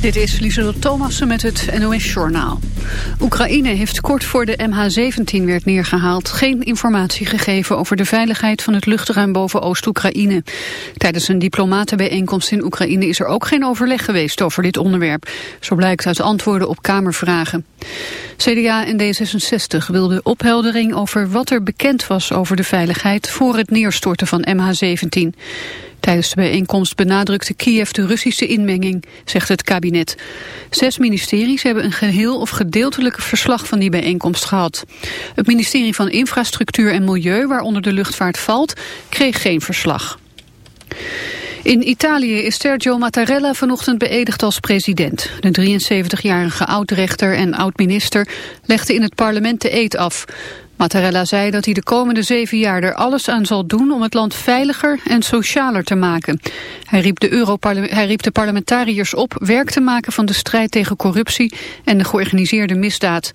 Dit is Lieselot Thomassen met het NOS-journaal. Oekraïne heeft kort voor de MH17 werd neergehaald... geen informatie gegeven over de veiligheid van het luchtruim boven Oost-Oekraïne. Tijdens een diplomatenbijeenkomst in Oekraïne... is er ook geen overleg geweest over dit onderwerp. Zo blijkt uit antwoorden op Kamervragen. CDA en D66 wilden opheldering over wat er bekend was over de veiligheid... voor het neerstorten van MH17. Tijdens de bijeenkomst benadrukte Kiev de Russische inmenging, zegt het kabinet. Zes ministeries hebben een geheel of gedeeltelijk verslag van die bijeenkomst gehad. Het ministerie van Infrastructuur en Milieu, waaronder de luchtvaart valt, kreeg geen verslag. In Italië is Sergio Mattarella vanochtend beëdigd als president. De 73-jarige oud-rechter en oud-minister legde in het parlement de eed af. Mattarella zei dat hij de komende zeven jaar er alles aan zal doen om het land veiliger en socialer te maken. Hij riep, de hij riep de parlementariërs op werk te maken van de strijd tegen corruptie en de georganiseerde misdaad.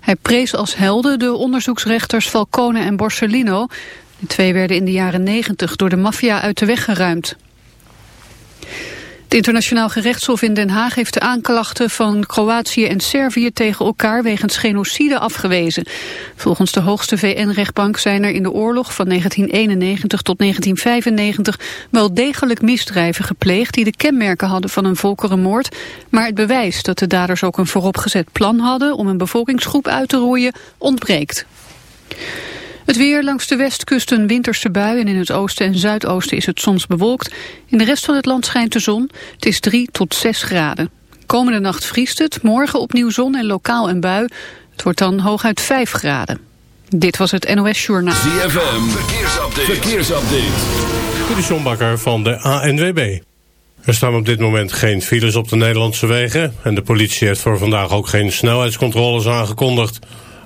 Hij prees als helden de onderzoeksrechters Falcone en Borsellino. De twee werden in de jaren negentig door de maffia uit de weg geruimd. Het internationaal gerechtshof in Den Haag heeft de aanklachten van Kroatië en Servië tegen elkaar wegens genocide afgewezen. Volgens de hoogste VN-rechtbank zijn er in de oorlog van 1991 tot 1995 wel degelijk misdrijven gepleegd die de kenmerken hadden van een volkerenmoord, maar het bewijs dat de daders ook een vooropgezet plan hadden om een bevolkingsgroep uit te roeien ontbreekt. Het weer langs de westkust een winterse bui en in het oosten en zuidoosten is het soms bewolkt. In de rest van het land schijnt de zon. Het is 3 tot 6 graden. Komende nacht vriest het, morgen opnieuw zon en lokaal een bui. Het wordt dan hooguit 5 graden. Dit was het NOS Journaal. ZFM, verkeersupdate. verkeersupdate. De Sjombakker van de ANWB. Er staan op dit moment geen files op de Nederlandse wegen... en de politie heeft voor vandaag ook geen snelheidscontroles aangekondigd...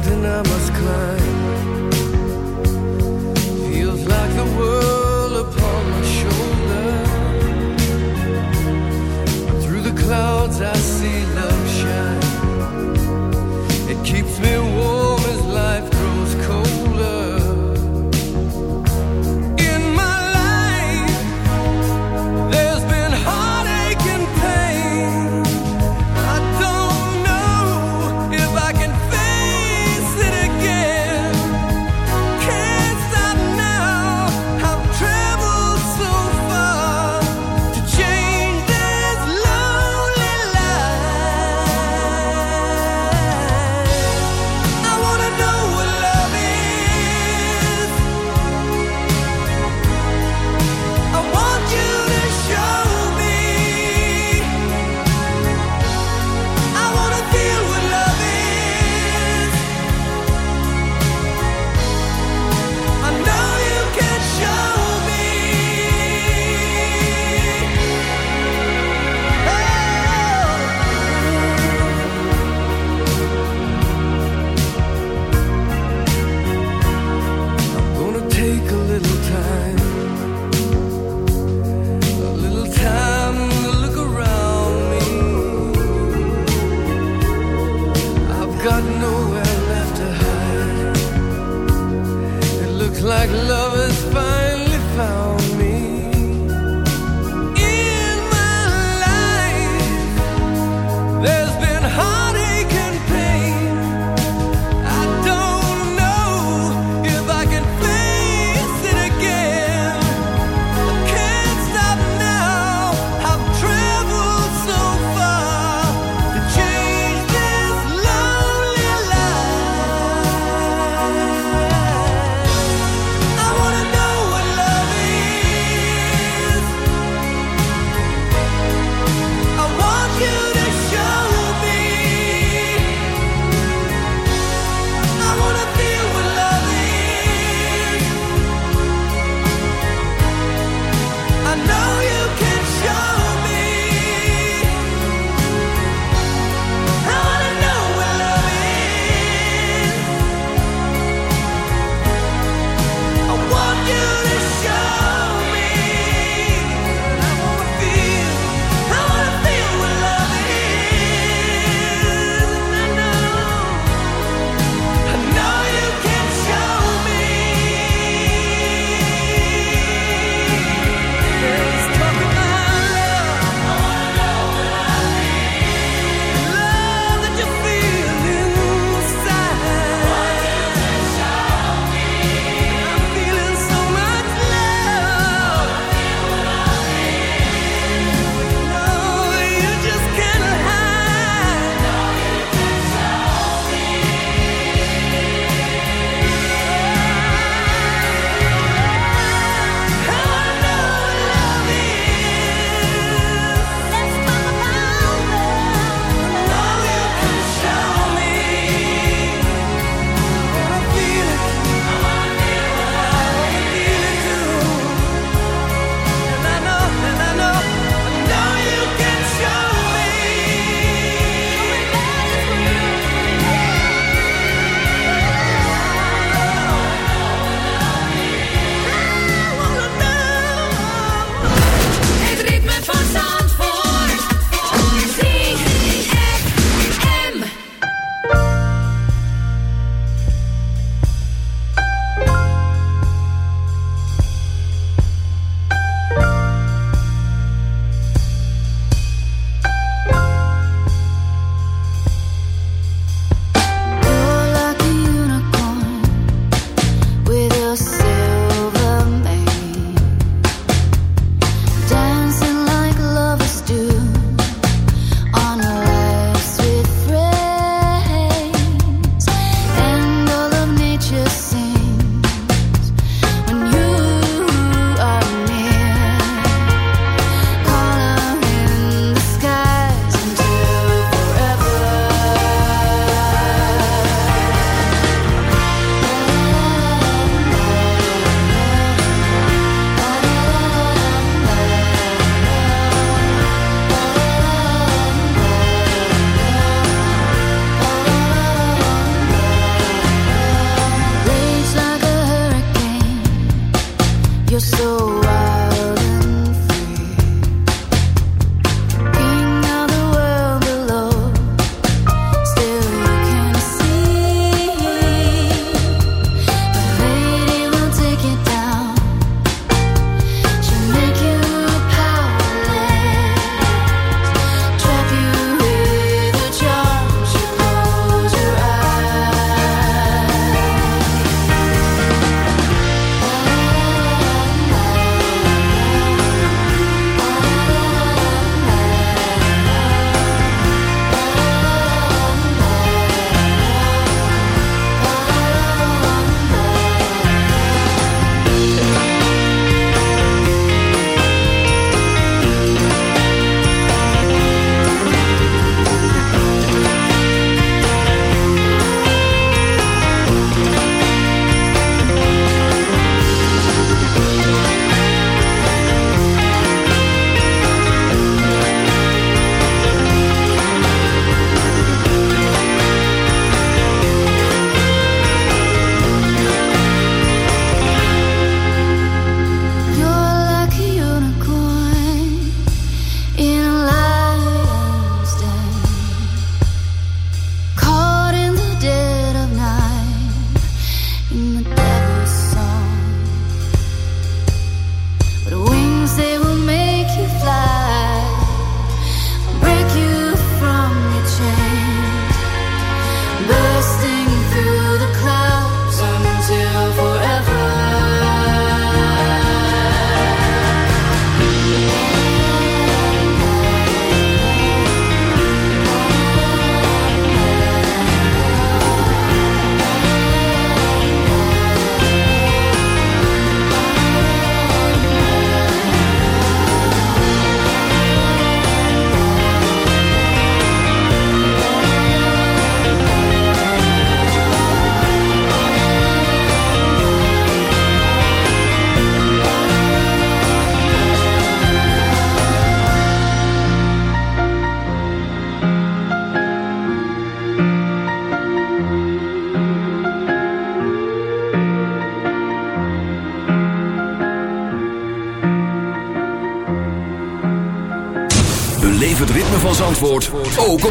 Mountain I must climb feels like the world upon my shoulder. Through the clouds I see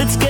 Let's get